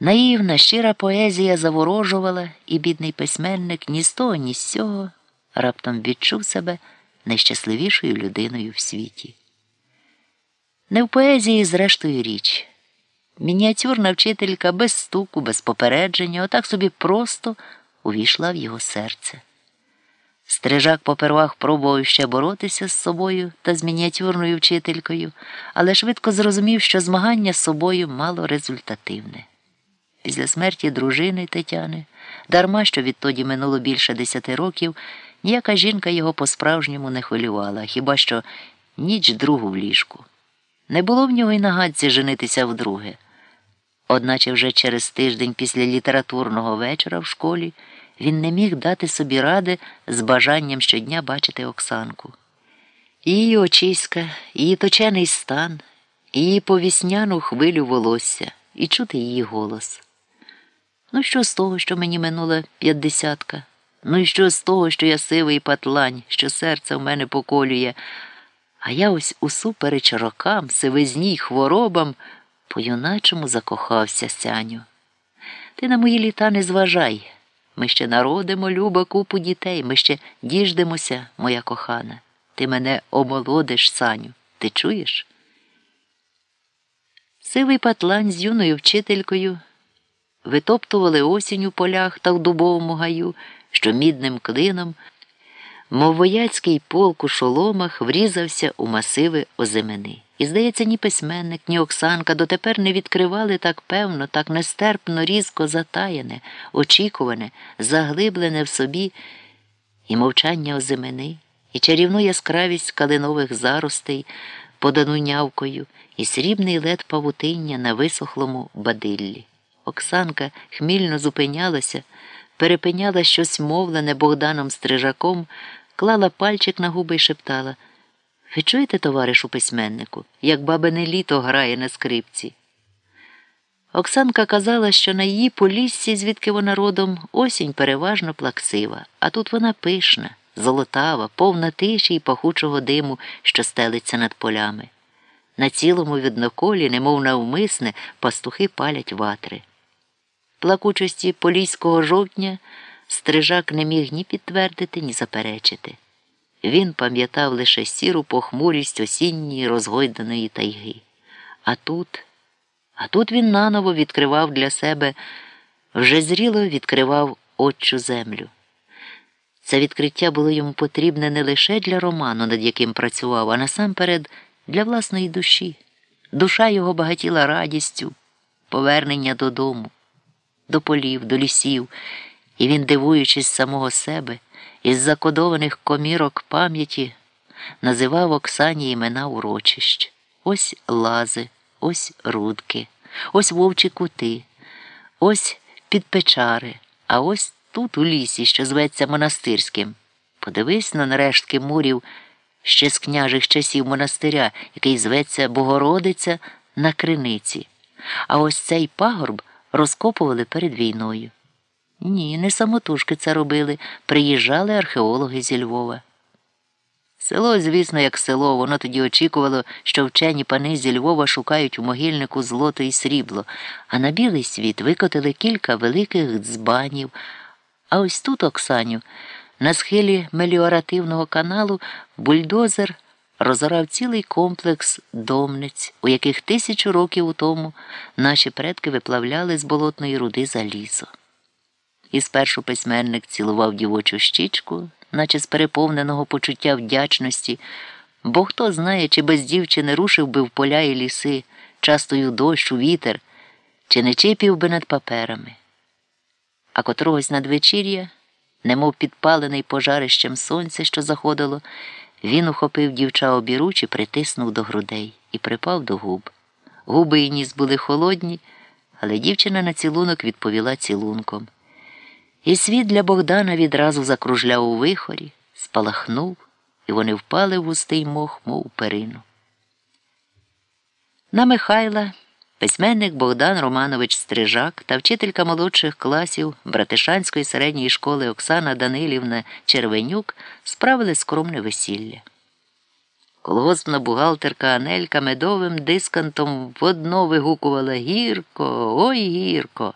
Наївна, щира поезія заворожувала, і бідний письменник ні з того, ні з сього раптом відчув себе найщасливішою людиною в світі. Не в поезії, зрештою, річ. Мініатюрна вчителька без стуку, без попередження, отак собі просто увійшла в його серце. Стрижак попервах пробував ще боротися з собою та з мініатюрною вчителькою, але швидко зрозумів, що змагання з собою мало результативне. Після смерті дружини Тетяни, дарма що відтоді минуло більше десяти років, ніяка жінка його по-справжньому не хвилювала, хіба що ніч другу в ліжку. Не було в нього й нагадці женитися вдруге. Одначе вже через тиждень після літературного вечора в школі він не міг дати собі ради з бажанням щодня бачити Оксанку. Її очиська, її точений стан, її повісняну хвилю волосся і чути її голос. Ну, що з того, що мені минула п'ятдесятка? Ну і що з того, що я сивий патлань, що серце в мене поколює, а я ось усупереч рокам, сивизні й хворобам по юначому закохався сяню. Ти на мої літа не зважай. Ми ще народимо, люба, купу дітей, ми ще діждемося, моя кохана. Ти мене омолодиш, Саню. Ти чуєш? Сивий патлань з юною вчителькою витоптували осінь у полях та в дубовому гаю, що мідним клином, мов вояцький полк у шоломах врізався у масиви озимини. І, здається, ні письменник, ні Оксанка дотепер не відкривали так певно, так нестерпно, різко затаяне, очікуване, заглиблене в собі і мовчання озимини, і чарівну яскравість калинових заростей, подану нявкою, і срібний лед павутиння на висохлому бадиллі. Оксанка хмільно зупинялася, перепиняла щось мовлене Богданом Стрижаком, клала пальчик на губи і шептала Ви чуєте, товаришу письменнику, як бабине літо грає на скрипці? Оксанка казала, що на її поліссі, звідки вона родом, осінь переважно плаксива, а тут вона пишна, золотава, повна тиші й пахучого диму, що стелиться над полями. На цілому відноколі, немов навмисне, пастухи палять ватри. Плакучості поліського жовтня стрижак не міг ні підтвердити, ні заперечити. Він пам'ятав лише сіру похмурість осінньої розгойданої тайги. А тут, а тут він наново відкривав для себе, вже зріло відкривав отчу землю. Це відкриття було йому потрібне не лише для роману, над яким працював, а насамперед для власної душі. Душа його багатіла радістю, повернення додому до полів, до лісів, і він, дивуючись самого себе, із закодованих комірок пам'яті, називав Оксані імена урочищ. Ось лази, ось рудки, ось вовчі кути, ось підпечари, а ось тут у лісі, що зветься монастирським. Подивись на нарештки мурів ще з княжих часів монастиря, який зветься Богородиця на криниці. А ось цей пагорб розкопували перед війною. Ні, не самотужки це робили, приїжджали археологи зі Львова. Село, звісно, як село, воно тоді очікувало, що вчені пани зі Львова шукають у могильнику злото і срібло, а на білий світ викотили кілька великих дзбанів. А ось тут, Оксаню, на схилі меліоративного каналу бульдозер розорав цілий комплекс домниць, у яких тисячу років тому наші предки виплавляли з болотної руди залізо. І спершу письменник цілував дівочу щічку, наче з переповненого почуття вдячності, бо хто знає, чи без дівчини рушив би в поля і ліси, частою дощу, вітер, чи не чипів би над паперами. А котрогось надвечір'я, немов підпалений пожарищем сонця, що заходило, він ухопив дівча обіруч і притиснув до грудей і припав до губ. Губи і ніс були холодні, але дівчина на цілунок відповіла цілунком. І світ для Богдана відразу закружляв у вихорі, спалахнув, і вони впали в густий мох, мов перину. На Михайла письменник Богдан Романович Стрижак та вчителька молодших класів Братишанської середньої школи Оксана Данилівна Червенюк справили скромне весілля. Колгоспна бухгалтерка Анелька медовим дискантом водно вигукувала гірко, ой гірко.